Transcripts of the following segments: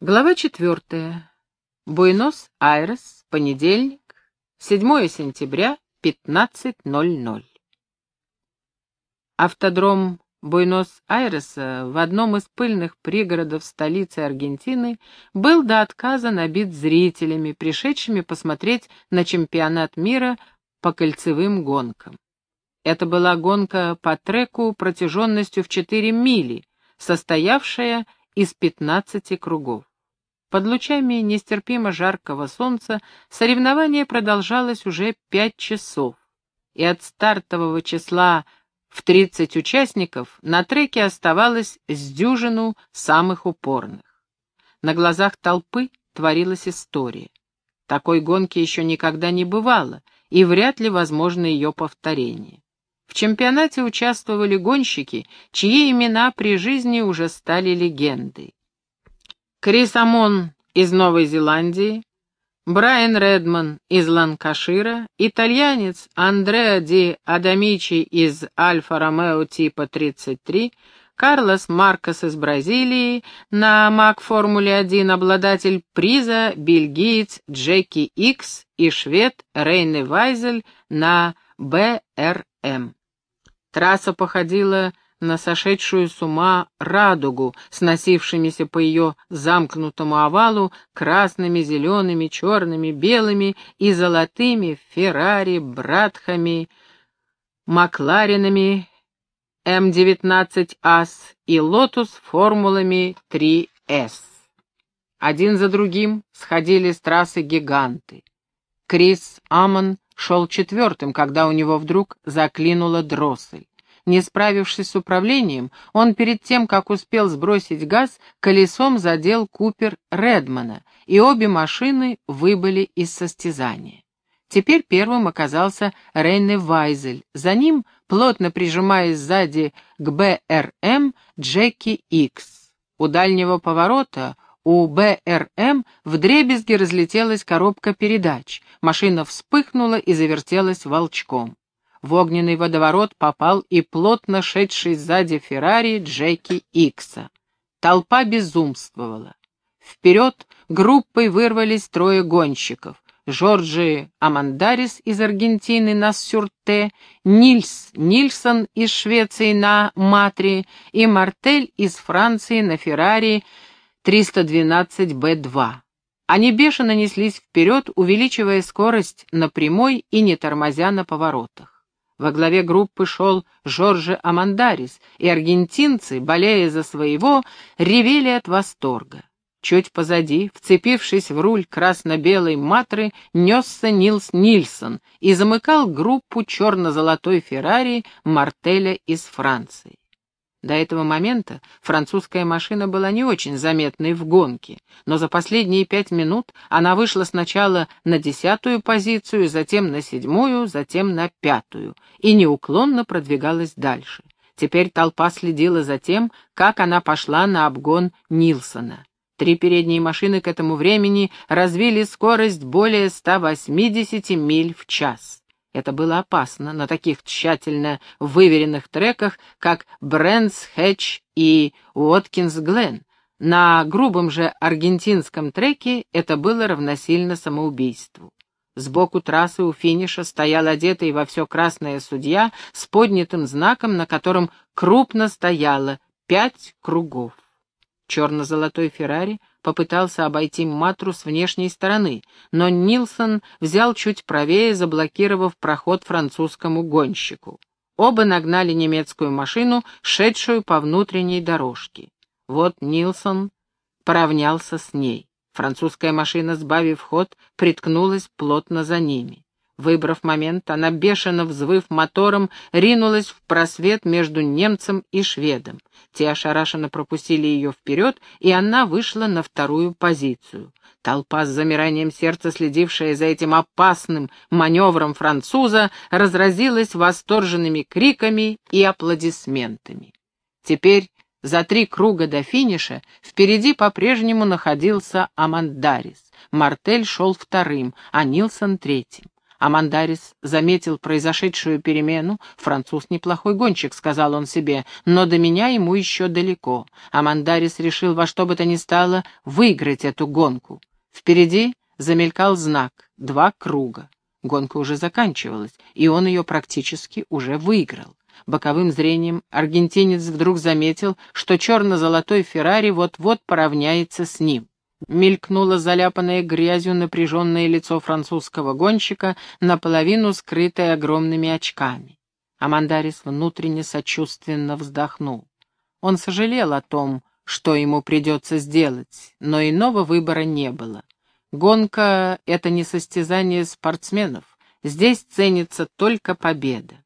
Глава четвертая. Буэнос-Айрес, понедельник, 7 сентября, 15.00. Автодром Буэнос-Айреса в одном из пыльных пригородов столицы Аргентины был до отказа набит зрителями, пришедшими посмотреть на чемпионат мира по кольцевым гонкам. Это была гонка по треку протяженностью в 4 мили, состоявшая из 15 кругов. Под лучами нестерпимо жаркого солнца соревнование продолжалось уже пять часов, и от стартового числа в 30 участников на треке оставалось с дюжину самых упорных. На глазах толпы творилась история. Такой гонки еще никогда не бывало, и вряд ли возможно ее повторение. В чемпионате участвовали гонщики, чьи имена при жизни уже стали легендой. Крис Амон из Новой Зеландии, Брайан Редман из Ланкашира, итальянец Андреа Ди Адамичи из Альфа-Ромео типа 33, Карлос Маркос из Бразилии, на МАК-формуле-1 обладатель приза бельгиец Джеки Икс и швед Рейне Вайзель на БРМ. Трасса походила на сошедшую с ума радугу, с носившимися по ее замкнутому овалу красными, зелеными, черными, белыми и золотыми Феррари, Брабхэмами, Макларенами, М-19 АС и Лотус формулами 3С. Один за другим сходили с трассы гиганты. Крис Амон шел четвертым, когда у него вдруг заклинула дроссель. Не справившись с управлением, он перед тем, как успел сбросить газ, колесом задел Купер Редмана, и обе машины выбыли из состязания. Теперь первым оказался Рейне Вайзель, за ним, плотно прижимаясь сзади к БРМ, Джеки Икс. У дальнего поворота у БРМ вдребезги разлетелась коробка передач, машина вспыхнула и завертелась волчком. В огненный водоворот попал и плотно шедший сзади Феррари Джеки Икса. Толпа безумствовала. Вперед группой вырвались трое гонщиков. Жорджи Амандарис из Аргентины на Сюрте, Нильс Нильсон из Швеции на Матри и Мартель из Франции на Феррари 312Б2. Они бешено неслись вперед, увеличивая скорость на прямой и не тормозя на поворотах. Во главе группы шел Жорже Амандарис, и аргентинцы, болея за своего, ревели от восторга. Чуть позади, вцепившись в руль красно-белой матры, несся Нилс Нильсон и замыкал группу черно-золотой Феррари Мартеля из Франции. До этого момента французская машина была не очень заметной в гонке, но за последние пять минут она вышла сначала на десятую позицию, затем на седьмую, затем на пятую, и неуклонно продвигалась дальше. Теперь толпа следила за тем, как она пошла на обгон Нилсона. Три передние машины к этому времени развили скорость более 180 миль в час. Это было опасно на таких тщательно выверенных треках, как Брэнс Хэтч и Уоткинс Глен. На грубом же аргентинском треке это было равносильно самоубийству. Сбоку трассы у финиша стоял одетый во все красное судья с поднятым знаком, на котором крупно стояло «пять кругов». Черно-золотой Феррари попытался обойти Матру с внешней стороны, но Нилсон взял чуть правее, заблокировав проход французскому гонщику. Оба нагнали немецкую машину, шедшую по внутренней дорожке. Вот Нилсон поравнялся с ней. Французская машина, сбавив ход, приткнулась плотно за ними. Выбрав момент, она, бешено взвыв мотором, ринулась в просвет между немцем и шведом. Те ошарашенно пропустили ее вперед, и она вышла на вторую позицию. Толпа с замиранием сердца, следившая за этим опасным маневром француза, разразилась восторженными криками и аплодисментами. Теперь за три круга до финиша впереди по-прежнему находился Амандарис. Мартель шел вторым, а Нилсон третьим. Амандарис заметил произошедшую перемену. «Француз неплохой гонщик», — сказал он себе, — «но до меня ему еще далеко». Амандарис решил во что бы то ни стало выиграть эту гонку. Впереди замелькал знак «два круга». Гонка уже заканчивалась, и он ее практически уже выиграл. Боковым зрением аргентинец вдруг заметил, что черно-золотой Феррари вот-вот поравняется с ним. Мелькнуло заляпанное грязью напряженное лицо французского гонщика, наполовину скрытое огромными очками. Амандарис внутренне сочувственно вздохнул. Он сожалел о том, что ему придется сделать, но иного выбора не было. Гонка — это не состязание спортсменов, здесь ценится только победа.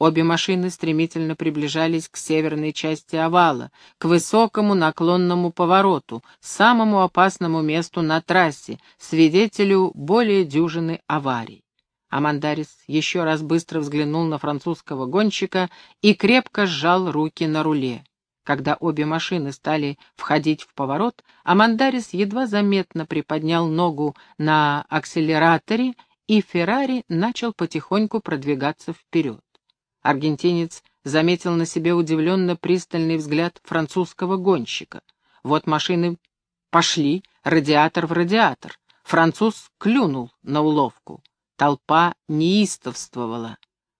Обе машины стремительно приближались к северной части овала, к высокому наклонному повороту, самому опасному месту на трассе, свидетелю более дюжины аварий. Амандарис еще раз быстро взглянул на французского гонщика и крепко сжал руки на руле. Когда обе машины стали входить в поворот, Амандарис едва заметно приподнял ногу на акселераторе, и Феррари начал потихоньку продвигаться вперед. Аргентинец заметил на себе удивленно пристальный взгляд французского гонщика. Вот машины пошли, радиатор в радиатор. Француз клюнул на уловку. Толпа неистовствовала.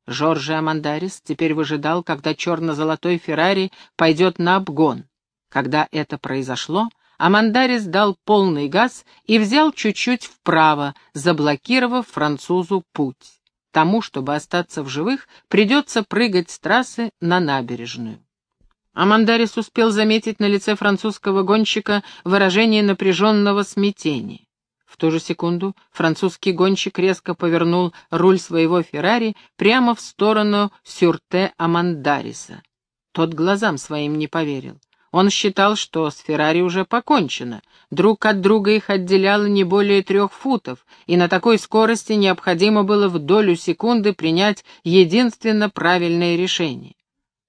Жоржи Амандарис теперь выжидал, когда черно-золотой Феррари пойдет на обгон. Когда это произошло, Амандарис дал полный газ и взял чуть-чуть вправо, заблокировав французу путь. Тому, чтобы остаться в живых, придется прыгать с трассы на набережную. Амандарис успел заметить на лице французского гонщика выражение напряженного смятения. В ту же секунду французский гонщик резко повернул руль своего Феррари прямо в сторону Сюрте Амандариса. Тот глазам своим не поверил. Он считал, что с Феррари уже покончено. Друг от друга их отделяло не более трех футов, и на такой скорости необходимо было в долю секунды принять единственно правильное решение.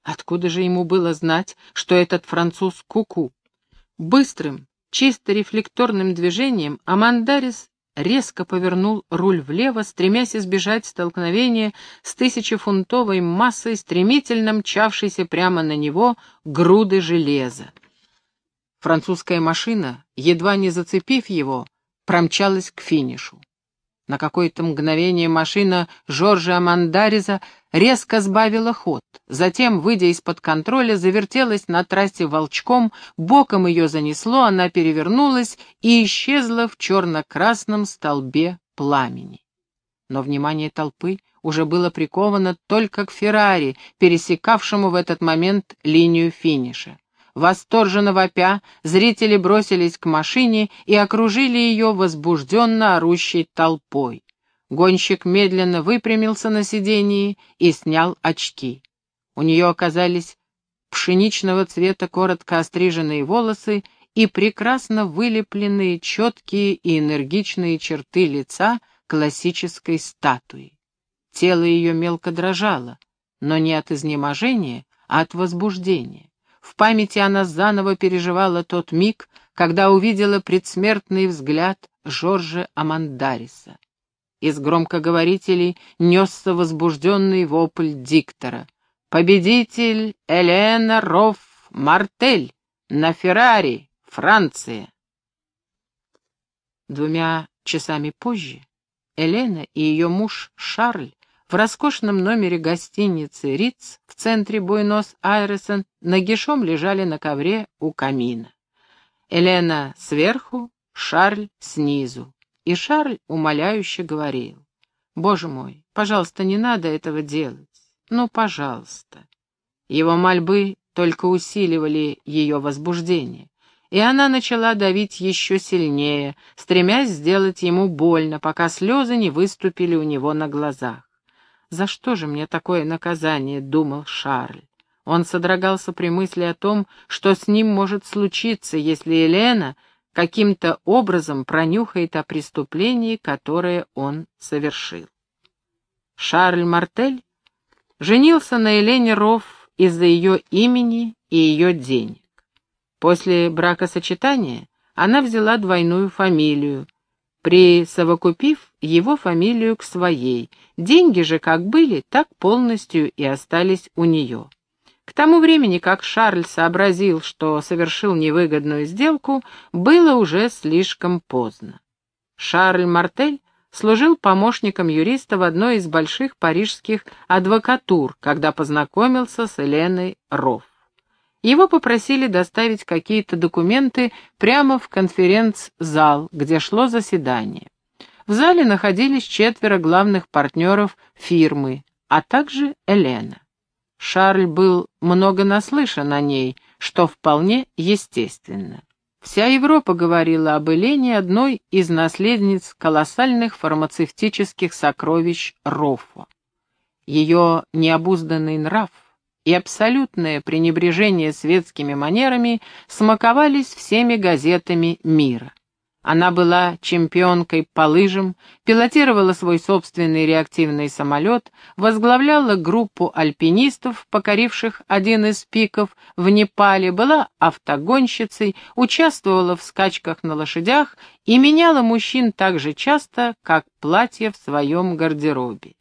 Откуда же ему было знать, что этот француз куку? -ку? Быстрым, чисто рефлекторным движением Амандарис резко повернул руль влево, стремясь избежать столкновения с тысячефунтовой массой, стремительно мчавшейся прямо на него груды железа. Французская машина, едва не зацепив его, промчалась к финишу. На какое-то мгновение машина Жоржа Амандариза резко сбавила ход, затем, выйдя из-под контроля, завертелась на трассе волчком, боком ее занесло, она перевернулась и исчезла в черно-красном столбе пламени. Но внимание толпы уже было приковано только к Феррари, пересекавшему в этот момент линию финиша. Восторженно вопя, зрители бросились к машине и окружили ее возбужденно орущей толпой. Гонщик медленно выпрямился на сидении и снял очки. У нее оказались пшеничного цвета коротко остриженные волосы и прекрасно вылепленные четкие и энергичные черты лица классической статуи. Тело ее мелко дрожало, но не от изнеможения, а от возбуждения. В памяти она заново переживала тот миг, когда увидела предсмертный взгляд Жоржа Амандариса. Из громкоговорителей несся возбужденный вопль диктора. «Победитель Элена Рофф Мартель на Феррари, Франция!» Двумя часами позже Елена и ее муж Шарль в роскошном номере гостиницы «Риц» в центре Буэнос-Айреса нагишом лежали на ковре у камина. Елена сверху, Шарль снизу. И Шарль умоляюще говорил. «Боже мой, пожалуйста, не надо этого делать. Ну, пожалуйста». Его мольбы только усиливали ее возбуждение, и она начала давить еще сильнее, стремясь сделать ему больно, пока слезы не выступили у него на глазах. «За что же мне такое наказание?» — думал Шарль. Он содрогался при мысли о том, что с ним может случиться, если Елена каким-то образом пронюхает о преступлении, которое он совершил. Шарль Мартель женился на Елене Рофф из-за ее имени и ее денег. После бракосочетания она взяла двойную фамилию присовокупив его фамилию к своей. Деньги же как были, так полностью и остались у нее. К тому времени, как Шарль сообразил, что совершил невыгодную сделку, было уже слишком поздно. Шарль Мартель служил помощником юриста в одной из больших парижских адвокатур, когда познакомился с Еленой Рофф. Его попросили доставить какие-то документы прямо в конференц-зал, где шло заседание. В зале находились четверо главных партнеров фирмы, а также Елена. Шарль был много наслышан о ней, что вполне естественно. Вся Европа говорила об Елене, одной из наследниц колоссальных фармацевтических сокровищ Роффа. Ее необузданный нрав, и абсолютное пренебрежение светскими манерами смаковались всеми газетами мира. Она была чемпионкой по лыжам, пилотировала свой собственный реактивный самолет, возглавляла группу альпинистов, покоривших один из пиков в Непале, была автогонщицей, участвовала в скачках на лошадях и меняла мужчин так же часто, как платье в своем гардеробе.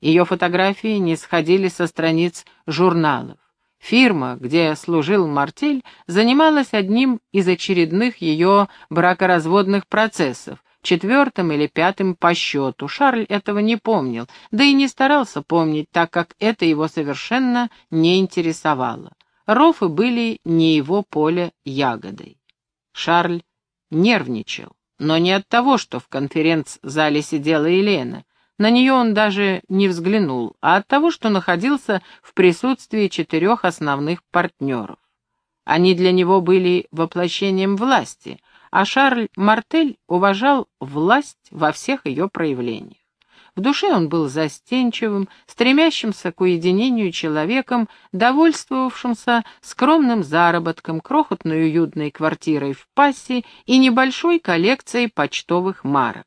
Ее фотографии не сходили со страниц журналов. Фирма, где служил Мартель, занималась одним из очередных ее бракоразводных процессов, четвертым или пятым по счету. Шарль этого не помнил, да и не старался помнить, так как это его совершенно не интересовало. Рофы были не его поле ягодой. Шарль нервничал, но не от того, что в конференц-зале сидела Елена. На нее он даже не взглянул, а от того, что находился в присутствии четырех основных партнеров. Они для него были воплощением власти, а Шарль Мартель уважал власть во всех ее проявлениях. В душе он был застенчивым, стремящимся к уединению человеком, довольствовавшимся скромным заработком, крохотной уютной квартирой в Пассе и небольшой коллекцией почтовых марок.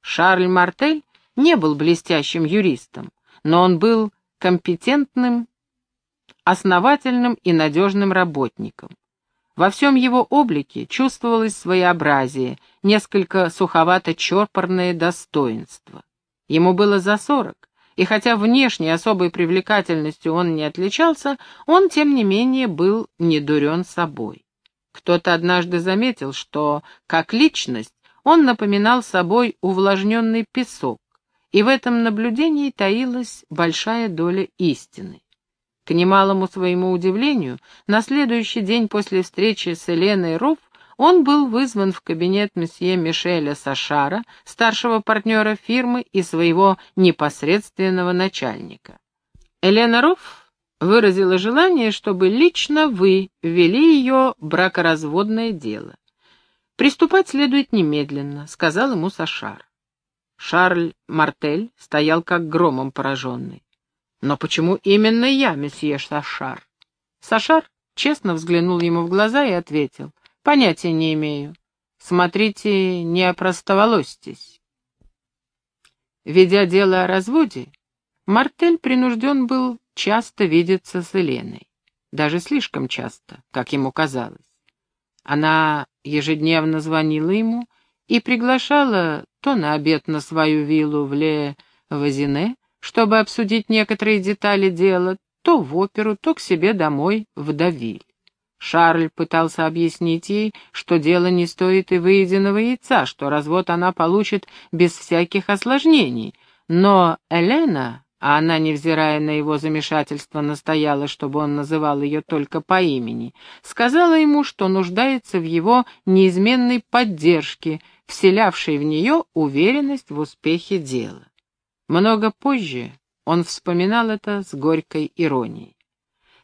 Шарль Мартель не был блестящим юристом, но он был компетентным, основательным и надежным работником. Во всем его облике чувствовалось своеобразие, несколько суховато-чопорное достоинство. Ему было за сорок, и хотя внешней особой привлекательностью он не отличался, он, тем не менее, был недурен собой. Кто-то однажды заметил, что, как личность, он напоминал собой увлажненный песок, и в этом наблюдении таилась большая доля истины. К немалому своему удивлению, на следующий день после встречи с Еленой Руф он был вызван в кабинет месье Мишеля Сашара, старшего партнера фирмы и своего непосредственного начальника. Елена Руф выразила желание, чтобы лично вы ввели ее бракоразводное дело. «Приступать следует немедленно», — сказал ему Сашар. Шарль Мартель стоял как громом пораженный. «Но почему именно я, месье Сашар?» Сашар честно взглянул ему в глаза и ответил. «Понятия не имею. Смотрите, не опростоволосьтесь». Ведя дело о разводе, Мартель принужден был часто видеться с Еленой. Даже слишком часто, как ему казалось. Она ежедневно звонила ему и приглашала то на обед на свою виллу в Ле-Вазине, чтобы обсудить некоторые детали дела, то в оперу, то к себе домой в Давиль. Шарль пытался объяснить ей, что дело не стоит и выеденного яйца, что развод она получит без всяких осложнений. Но Элена, а она, невзирая на его замешательство, настояла, чтобы он называл ее только по имени, сказала ему, что нуждается в его неизменной поддержке — вселявший в нее уверенность в успехе дела. Много позже он вспоминал это с горькой иронией.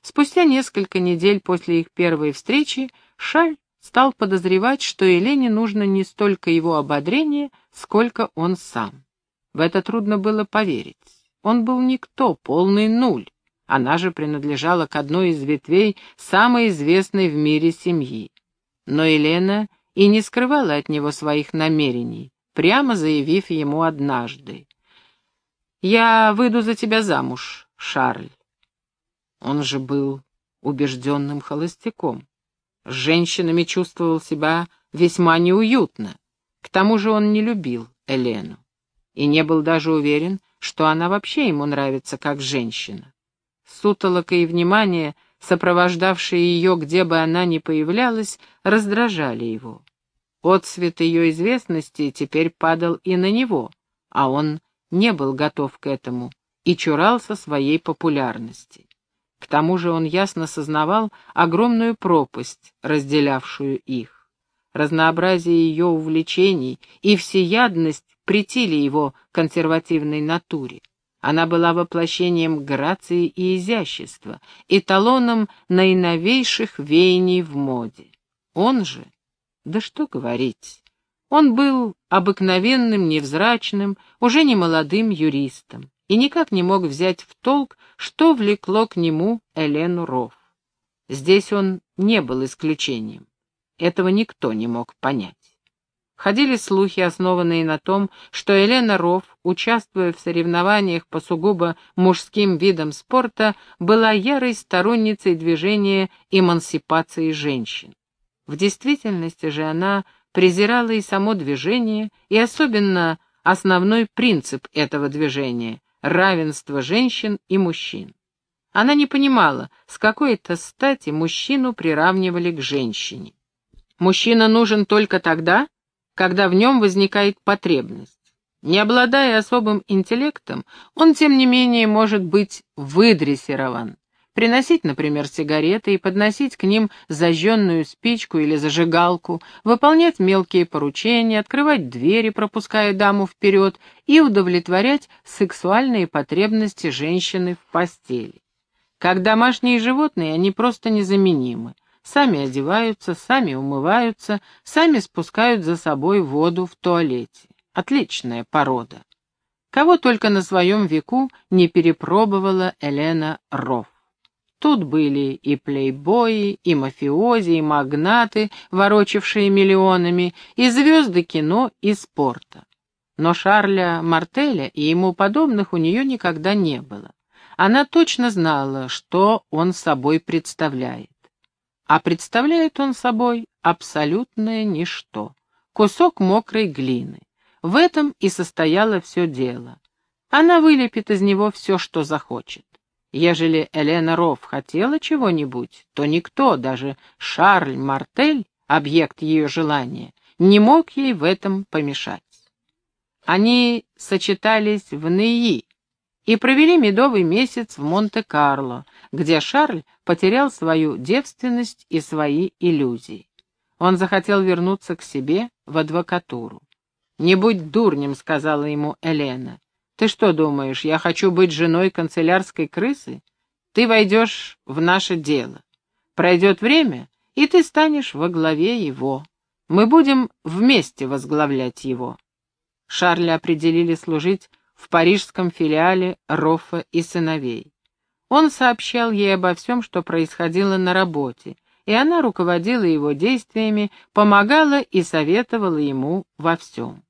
Спустя несколько недель после их первой встречи Шаль стал подозревать, что Елене нужно не столько его ободрение, сколько он сам. В это трудно было поверить. Он был никто, полный нуль. Она же принадлежала к одной из ветвей самой известной в мире семьи. Но Елена и не скрывала от него своих намерений, прямо заявив ему однажды. «Я выйду за тебя замуж, Шарль». Он же был убежденным холостяком. С женщинами чувствовал себя весьма неуютно. К тому же он не любил Элену и не был даже уверен, что она вообще ему нравится как женщина. Сутолока и внимание, сопровождавшие ее, где бы она ни появлялась, раздражали его. Отцвет ее известности теперь падал и на него, а он не был готов к этому и чурался своей популярности. К тому же он ясно сознавал огромную пропасть, разделявшую их. Разнообразие ее увлечений и всеядность претили его консервативной натуре. Она была воплощением грации и изящества, эталоном наиновейших веяний в моде. Он же, да что говорить, он был обыкновенным, невзрачным, уже не молодым юристом и никак не мог взять в толк, что влекло к нему Элену Ров. Здесь он не был исключением. Этого никто не мог понять. Ходили слухи, основанные на том, что Елена Ров, участвуя в соревнованиях по сугубо мужским видам спорта, была ярой сторонницей движения эмансипации женщин. В действительности же она презирала и само движение, и особенно основной принцип этого движения — равенство женщин и мужчин. Она не понимала, с какой-то стати мужчину приравнивали к женщине. Мужчина нужен только тогда, когда в нем возникает потребность. Не обладая особым интеллектом, он, тем не менее, может быть выдрессирован. Приносить, например, сигареты и подносить к ним зажженную спичку или зажигалку, выполнять мелкие поручения, открывать двери, пропуская даму вперед, и удовлетворять сексуальные потребности женщины в постели. Как домашние животные, они просто незаменимы сами одеваются, сами умываются, сами спускают за собой воду в туалете. Отличная порода. Кого только на своем веку не перепробовала Елена Ров. Тут были и плейбои, и мафиози, и магнаты, ворочавшие миллионами, и звезды кино и спорта. Но Шарля Мартеля и ему подобных у нее никогда не было. Она точно знала, что он собой представляет а представляет он собой абсолютное ничто, кусок мокрой глины. В этом и состояло все дело. Она вылепит из него все, что захочет. Ежели Елена Ров хотела чего-нибудь, то никто, даже Шарль Мартель, объект ее желания, не мог ей в этом помешать. Они сочетались в Неи и провели медовый месяц в Монте-Карло, где Шарль потерял свою девственность и свои иллюзии. Он захотел вернуться к себе в адвокатуру. «Не будь дурнем», — сказала ему Елена. «Ты что думаешь, я хочу быть женой канцелярской крысы? Ты войдешь в наше дело. Пройдет время, и ты станешь во главе его. Мы будем вместе возглавлять его». Шарля определили служить в парижском филиале Роффа и сыновей. Он сообщал ей обо всем, что происходило на работе, и она руководила его действиями, помогала и советовала ему во всем.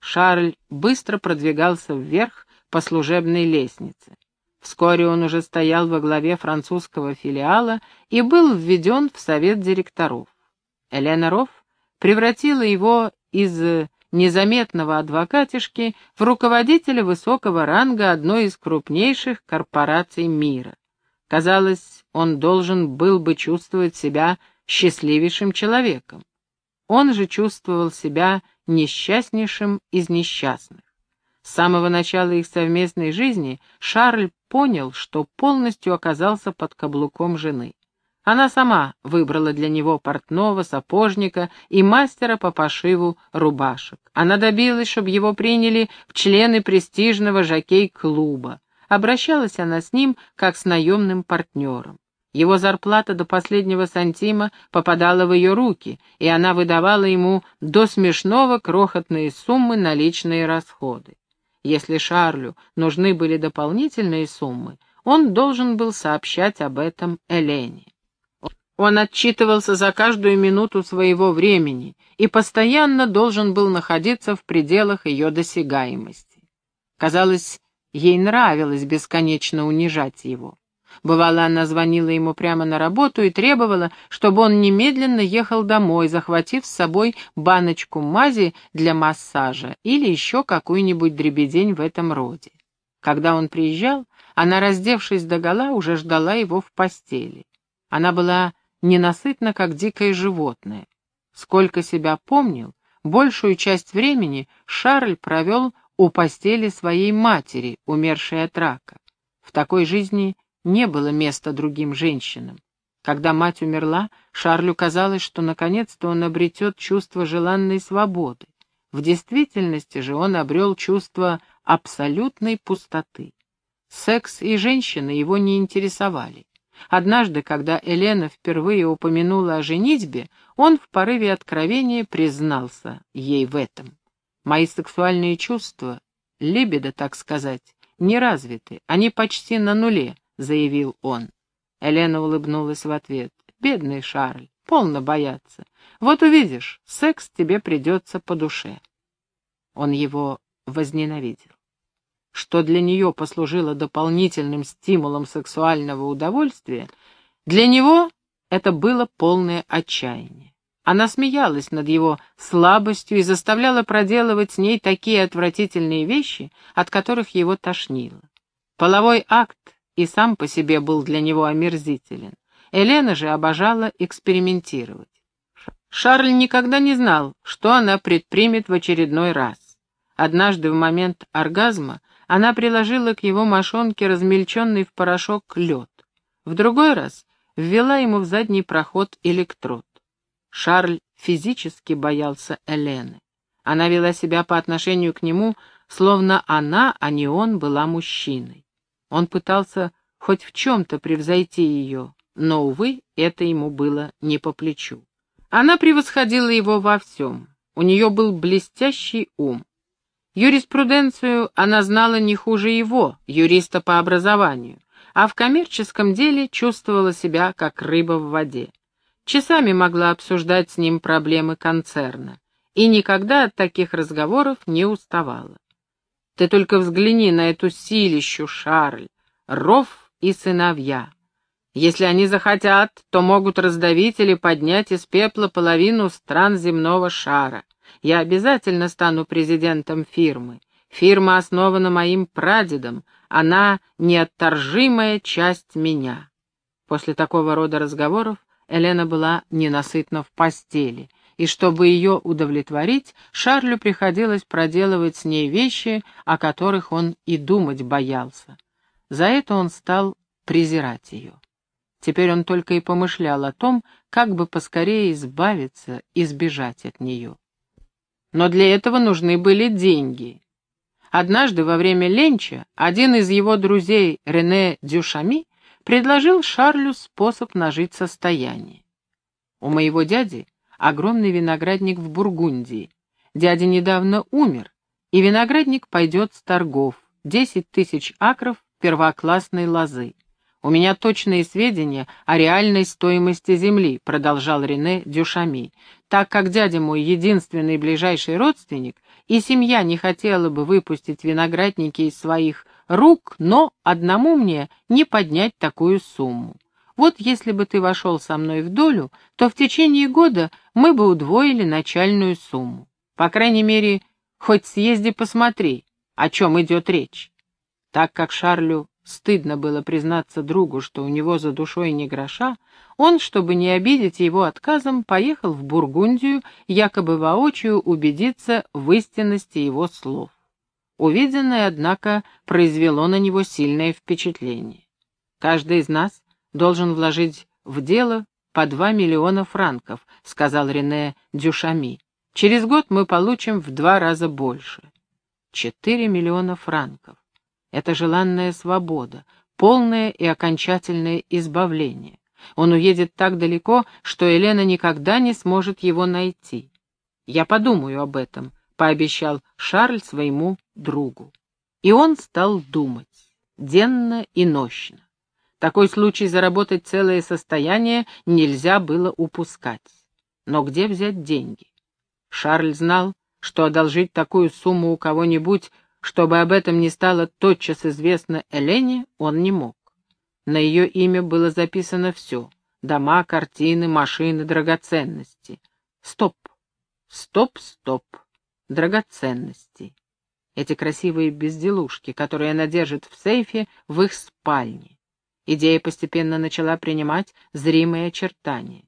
Шарль быстро продвигался вверх по служебной лестнице. Вскоре он уже стоял во главе французского филиала и был введен в совет директоров. Елена Рофф превратила его из незаметного адвокатишки в руководителя высокого ранга одной из крупнейших корпораций мира. Казалось, он должен был бы чувствовать себя счастливейшим человеком. Он же чувствовал себя несчастнейшим из несчастных. С самого начала их совместной жизни Шарль понял, что полностью оказался под каблуком жены. Она сама выбрала для него портного, сапожника и мастера по пошиву рубашек. Она добилась, чтобы его приняли в члены престижного жокей-клуба. Обращалась она с ним, как с наемным партнером. Его зарплата до последнего сантима попадала в ее руки, и она выдавала ему до смешного крохотные суммы на личные расходы. Если Шарлю нужны были дополнительные суммы, он должен был сообщать об этом Элене. Он отчитывался за каждую минуту своего времени и постоянно должен был находиться в пределах ее досягаемости. Казалось, ей нравилось бесконечно унижать его. Бывало, она звонила ему прямо на работу и требовала, чтобы он немедленно ехал домой, захватив с собой баночку мази для массажа или еще какую-нибудь дребедень в этом роде. Когда он приезжал, она, раздевшись догола, уже ждала его в постели. Она была ненасытна, как дикое животное. Сколько себя помнил, большую часть времени Шарль провел у постели своей матери, умершей от рака. В такой жизни не было места другим женщинам. Когда мать умерла, Шарлю казалось, что наконец-то он обретет чувство желанной свободы. В действительности же он обрел чувство абсолютной пустоты. Секс и женщины его не интересовали. Однажды, когда Елена впервые упомянула о женитьбе, он в порыве откровения признался ей в этом. «Мои сексуальные чувства, либидо, так сказать, не развиты, они почти на нуле», — заявил он. Елена улыбнулась в ответ. «Бедный Шарль, полно бояться. Вот увидишь, секс тебе придется по душе». Он его возненавидел что для нее послужило дополнительным стимулом сексуального удовольствия, для него это было полное отчаяние. Она смеялась над его слабостью и заставляла проделывать с ней такие отвратительные вещи, от которых его тошнило. Половой акт и сам по себе был для него омерзителен. Елена же обожала экспериментировать. Шарль никогда не знал, что она предпримет в очередной раз. Однажды в момент оргазма она приложила к его мошонке размельченный в порошок лед. В другой раз ввела ему в задний проход электрод. Шарль физически боялся Элены. Она вела себя по отношению к нему, словно она, а не он, была мужчиной. Он пытался хоть в чем-то превзойти ее, но, увы, это ему было не по плечу. Она превосходила его во всем. У нее был блестящий ум. Юриспруденцию она знала не хуже его, юриста по образованию, а в коммерческом деле чувствовала себя как рыба в воде. Часами могла обсуждать с ним проблемы концерна и никогда от таких разговоров не уставала. Ты только взгляни на эту силищу, Шарль, ров и сыновья. Если они захотят, то могут раздавить или поднять из пепла половину стран земного шара. Я обязательно стану президентом фирмы. Фирма основана моим прадедом, она неотторжимая часть меня. После такого рода разговоров Елена была ненасытна в постели, и чтобы ее удовлетворить, Шарлю приходилось проделывать с ней вещи, о которых он и думать боялся. За это он стал презирать ее. Теперь он только и помышлял о том, как бы поскорее избавиться и сбежать от нее. Но для этого нужны были деньги. Однажды во время ленча один из его друзей, Рене Дюшами, предложил Шарлю способ нажить состояние. У моего дяди огромный виноградник в Бургундии. Дядя недавно умер, и виноградник пойдет с торгов, десять тысяч акров первоклассной лозы. «У меня точные сведения о реальной стоимости земли», — продолжал Рене Дюшами, «так как дядя мой единственный ближайший родственник, и семья не хотела бы выпустить виноградники из своих рук, но одному мне не поднять такую сумму. Вот если бы ты вошел со мной в долю, то в течение года мы бы удвоили начальную сумму. По крайней мере, хоть съезди посмотри, о чем идет речь». Так как Шарлю Стыдно было признаться другу, что у него за душой не гроша, он, чтобы не обидеть его отказом, поехал в Бургундию, якобы воочию убедиться в истинности его слов. Увиденное, однако, произвело на него сильное впечатление. «Каждый из нас должен вложить в дело по два миллиона франков», — сказал Рене Дюшами. «Через год мы получим в два раза больше». Четыре миллиона франков. Это желанная свобода, полное и окончательное избавление. Он уедет так далеко, что Елена никогда не сможет его найти. «Я подумаю об этом», — пообещал Шарль своему другу. И он стал думать, денно и нощно. Такой случай заработать целое состояние нельзя было упускать. Но где взять деньги? Шарль знал, что одолжить такую сумму у кого-нибудь чтобы об этом не стало тотчас известно Элене, он не мог. На ее имя было записано все — дома, картины, машины, драгоценности. Стоп, стоп, стоп, драгоценности. Эти красивые безделушки, которые она держит в сейфе в их спальне. Идея постепенно начала принимать зримые очертания.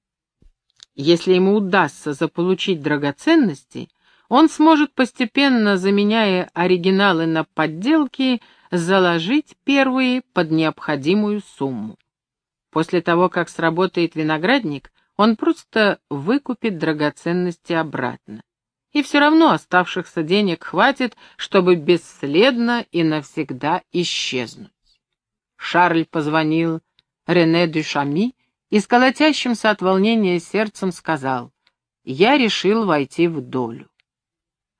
Если ему удастся заполучить драгоценности, он сможет постепенно, заменяя оригиналы на подделки, заложить первые под необходимую сумму. После того, как сработает виноградник, он просто выкупит драгоценности обратно. И все равно оставшихся денег хватит, чтобы бесследно и навсегда исчезнуть. Шарль позвонил Рене Дюшами и с колотящимся от волнения сердцем сказал, «Я решил войти в долю».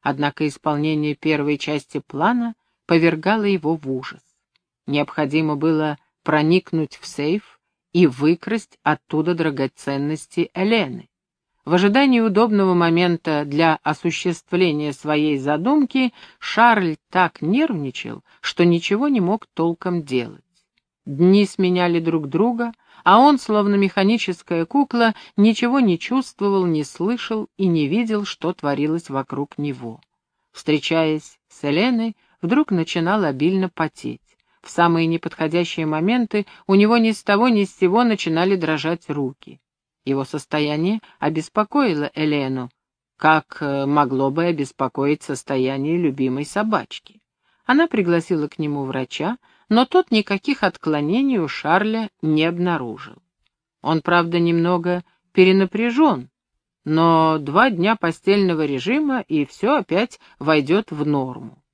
Однако исполнение первой части плана повергало его в ужас. Необходимо было проникнуть в сейф и выкрасть оттуда драгоценности Элены. В ожидании удобного момента для осуществления своей задумки Шарль так нервничал, что ничего не мог толком делать. Дни сменяли друг друга, а он, словно механическая кукла, ничего не чувствовал, не слышал и не видел, что творилось вокруг него. Встречаясь с Еленой, вдруг начинал обильно потеть. В самые неподходящие моменты у него ни с того ни с сего начинали дрожать руки. Его состояние обеспокоило Элену, как э, могло бы обеспокоить состояние любимой собачки. Она пригласила к нему врача, но тот никаких отклонений у Шарля не обнаружил. Он, правда, немного перенапряжен, но два дня постельного режима, и все опять войдет в норму.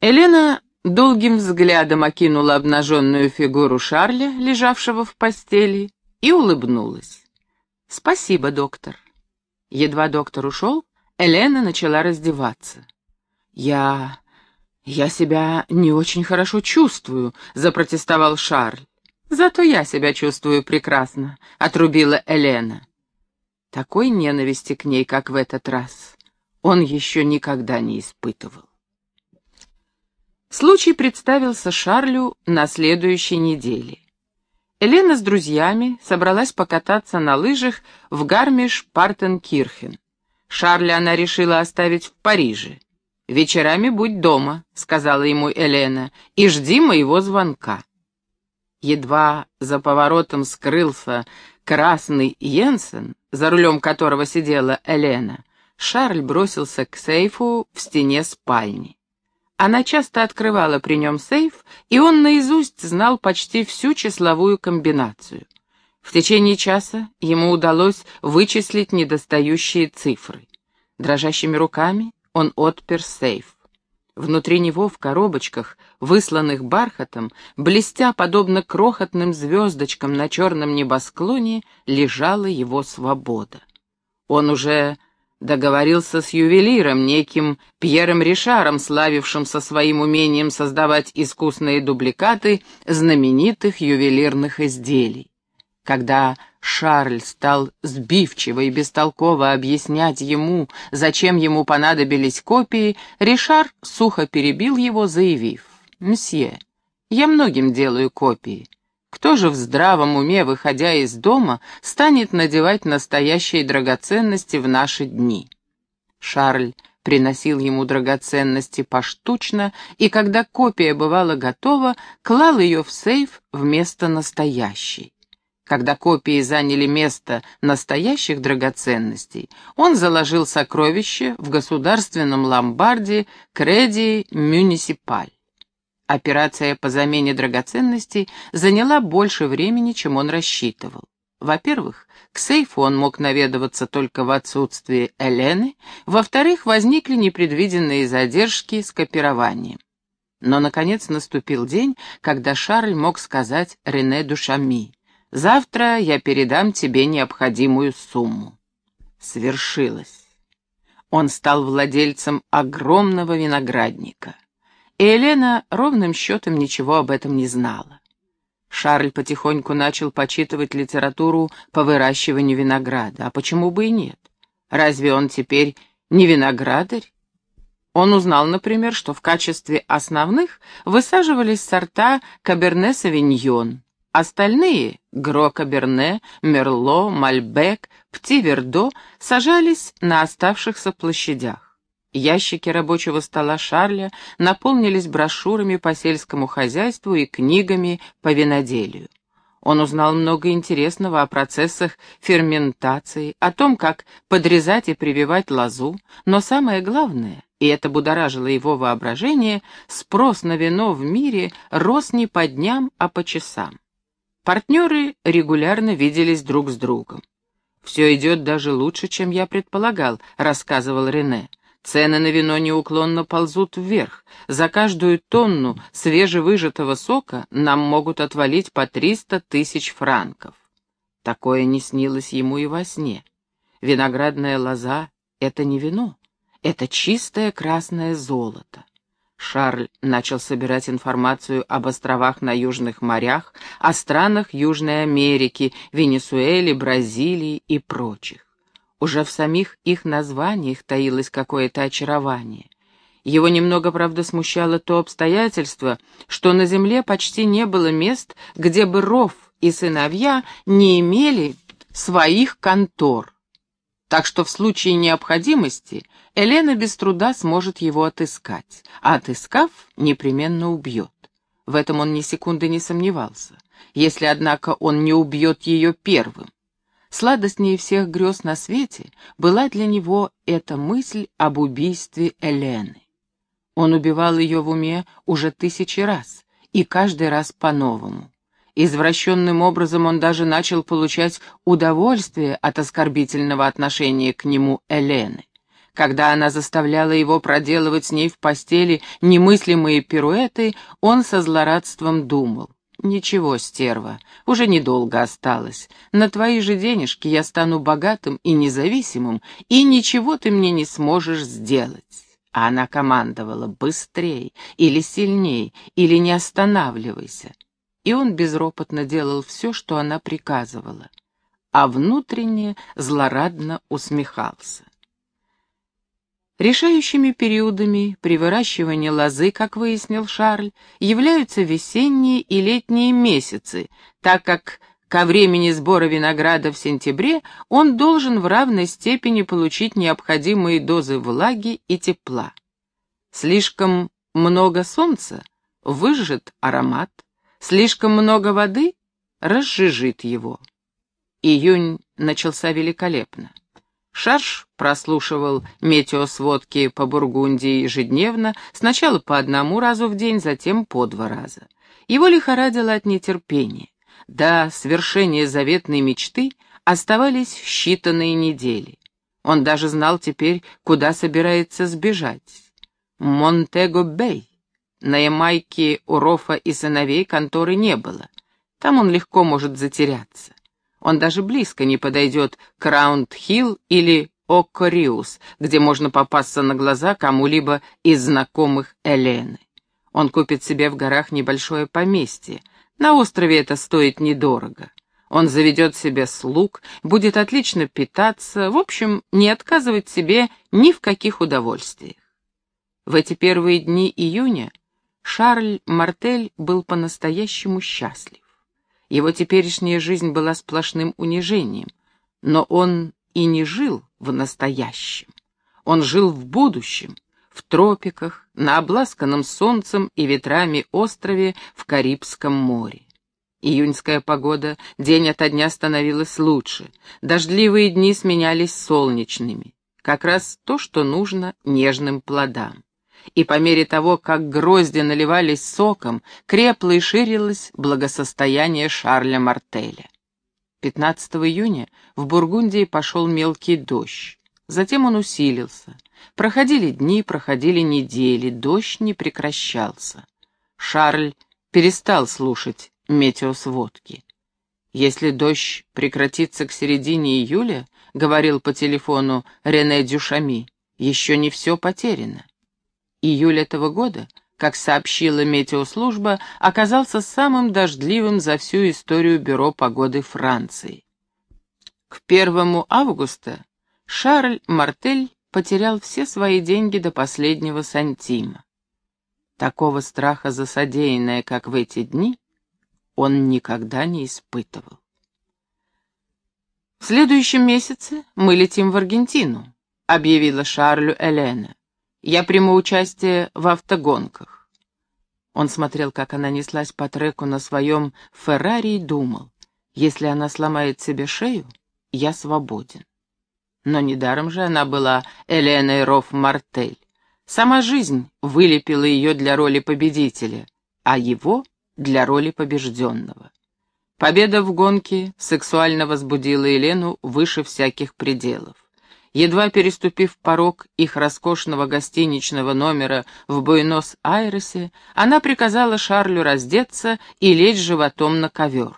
Елена долгим взглядом окинула обнаженную фигуру Шарля, лежавшего в постели, и улыбнулась. «Спасибо, доктор». Едва доктор ушел, Елена начала раздеваться. «Я «Я себя не очень хорошо чувствую», — запротестовал Шарль. «Зато я себя чувствую прекрасно», — отрубила Елена. Такой ненависти к ней, как в этот раз, он еще никогда не испытывал. Случай представился Шарлю на следующей неделе. Елена с друзьями собралась покататься на лыжах в Гармиш-Партенкирхен. Шарля она решила оставить в Париже. «Вечерами будь дома», — сказала ему Елена, — «и жди моего звонка». Едва за поворотом скрылся красный Йенсен, за рулем которого сидела Елена, Шарль бросился к сейфу в стене спальни. Она часто открывала при нем сейф, и он наизусть знал почти всю числовую комбинацию. В течение часа ему удалось вычислить недостающие цифры. Дрожащими руками он отпер сейф. Внутри него в коробочках, высланных бархатом, блестя подобно крохотным звездочкам на черном небосклоне, лежала его свобода. Он уже договорился с ювелиром, неким Пьером Ришаром, славившимся своим умением создавать искусные дубликаты знаменитых ювелирных изделий. Когда Шарль стал сбивчиво и бестолково объяснять ему, зачем ему понадобились копии, Ришар сухо перебил его, заявив, «Мсье, я многим делаю копии. Кто же в здравом уме, выходя из дома, станет надевать настоящие драгоценности в наши дни?» Шарль приносил ему драгоценности поштучно, и когда копия бывала готова, клал ее в сейф вместо настоящей. Когда копии заняли место настоящих драгоценностей, он заложил сокровища в государственном ломбарде Креди Мюнисипаль. Операция по замене драгоценностей заняла больше времени, чем он рассчитывал. Во-первых, к сейфу он мог наведываться только в отсутствие Элены, во-вторых, возникли непредвиденные задержки с копированием. Но, наконец, наступил день, когда Шарль мог сказать Рене Душами — Завтра я передам тебе необходимую сумму. Свершилось. Он стал владельцем огромного виноградника. И Елена ровным счетом ничего об этом не знала. Шарль потихоньку начал почитывать литературу по выращиванию винограда. А почему бы и нет? Разве он теперь не виноградарь? Он узнал, например, что в качестве основных высаживались сорта Каберне-Савиньон, Остальные — Гро-Каберне, Мерло, Мальбек, Пти-Вердо — сажались на оставшихся площадях. Ящики рабочего стола Шарля наполнились брошюрами по сельскому хозяйству и книгами по виноделию. Он узнал много интересного о процессах ферментации, о том, как подрезать и прививать лозу, но самое главное, и это будоражило его воображение, спрос на вино в мире рос не по дням, а по часам. Партнеры регулярно виделись друг с другом. «Все идет даже лучше, чем я предполагал», — рассказывал Рене. «Цены на вино неуклонно ползут вверх. За каждую тонну свежевыжатого сока нам могут отвалить по триста тысяч франков». Такое не снилось ему и во сне. Виноградная лоза — это не вино, это чистое красное золото. Шарль начал собирать информацию об островах на Южных морях, о странах Южной Америки, Венесуэле, Бразилии и прочих. Уже в самих их названиях таилось какое-то очарование. Его немного, правда, смущало то обстоятельство, что на земле почти не было мест, где бы Ров и сыновья не имели своих контор. Так что в случае необходимости Елена без труда сможет его отыскать, а отыскав, непременно убьет. В этом он ни секунды не сомневался, если, однако, он не убьет ее первым. Сладостнее всех грез на свете была для него эта мысль об убийстве Елены. Он убивал ее в уме уже тысячи раз, и каждый раз по-новому. Извращенным образом он даже начал получать удовольствие от оскорбительного отношения к нему Элены. Когда она заставляла его проделывать с ней в постели немыслимые пируэты, он со злорадством думал. «Ничего, стерва, уже недолго осталось. На твои же денежки я стану богатым и независимым, и ничего ты мне не сможешь сделать». А она командовала «быстрей» или «сильней» или «не останавливайся». И он безропотно делал все, что она приказывала, а внутренне злорадно усмехался. Решающими периодами при выращивании лозы, как выяснил Шарль, являются весенние и летние месяцы, так как ко времени сбора винограда в сентябре он должен в равной степени получить необходимые дозы влаги и тепла. Слишком много солнца выжжет аромат, слишком много воды разжижит его. Июнь начался великолепно. Шарш прослушивал метеосводки по Бургундии ежедневно, сначала по одному разу в день, затем по два раза. Его лихорадило от нетерпения. До свершения заветной мечты оставались считанные недели. Он даже знал теперь, куда собирается сбежать. Монтего-Бэй. На Ямайке у Рофа и сыновей конторы не было. Там он легко может затеряться. Он даже близко не подойдет к Раунд-Хилл или Оккориус, где можно попасться на глаза кому-либо из знакомых Элены. Он купит себе в горах небольшое поместье. На острове это стоит недорого. Он заведет себе слуг, будет отлично питаться, в общем, не отказывать себе ни в каких удовольствиях. В эти первые дни июня Шарль Мартель был по-настоящему счастлив. Его теперешняя жизнь была сплошным унижением, но он и не жил в настоящем. Он жил в будущем, в тропиках, на обласканном солнцем и ветрами острове в Карибском море. Июньская погода день ото дня становилась лучше, дождливые дни сменялись солнечными, как раз то, что нужно нежным плодам и по мере того, как грозди наливались соком, крепло и ширилось благосостояние Шарля Мартеля. 15 июня в Бургундии пошел мелкий дождь. Затем он усилился. Проходили дни, проходили недели, дождь не прекращался. Шарль перестал слушать метеосводки. «Если дождь прекратится к середине июля», — говорил по телефону Рене Дюшами, — «еще не все потеряно. Июль этого года, как сообщила метеослужба, оказался самым дождливым за всю историю Бюро погоды Франции. К 1 августа Шарль Мартель потерял все свои деньги до последнего сантима. Такого страха за содеянное, как в эти дни, он никогда не испытывал. «В следующем месяце мы летим в Аргентину», — объявила Шарлю Элена. «Я приму участие в автогонках». Он смотрел, как она неслась по треку на своем Феррари и думал, если она сломает себе шею, я свободен. Но недаром же она была Эленой Роф-Мартель. Сама жизнь вылепила ее для роли победителя, а его — для роли побежденного. Победа в гонке сексуально возбудила Елену выше всяких пределов. Едва переступив порог их роскошного гостиничного номера в Буэнос-Айресе, она приказала Шарлю раздеться и лечь животом на ковер.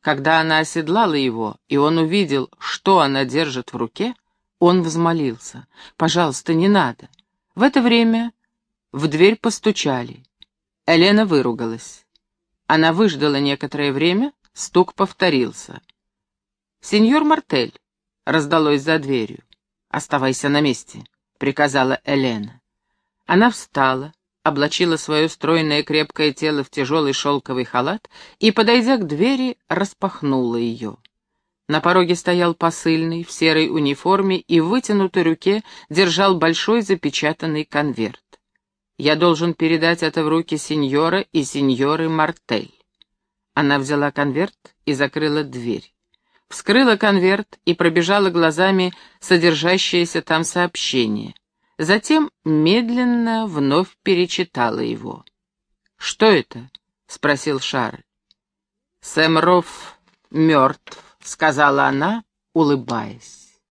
Когда она оседлала его, и он увидел, что она держит в руке, он взмолился. «Пожалуйста, не надо». В это время в дверь постучали. Елена выругалась. Она выждала некоторое время, Стук повторился. «Сеньор Мартель», — раздалось за дверью. «Оставайся на месте», — приказала Элена. Она встала, облачила свое стройное крепкое тело в тяжелый шелковый халат и, подойдя к двери, распахнула ее. На пороге стоял посыльный в серой униформе и в вытянутой руке держал большой запечатанный конверт. «Я должен передать это в руки сеньора и сеньоры Мартель». Она взяла конверт и закрыла дверь. Вскрыла конверт и пробежала глазами содержащееся там сообщение. Затем медленно вновь перечитала его. «Что это?» — спросил Шарль. «Сэм Рофф мертв», — сказала она, улыбаясь.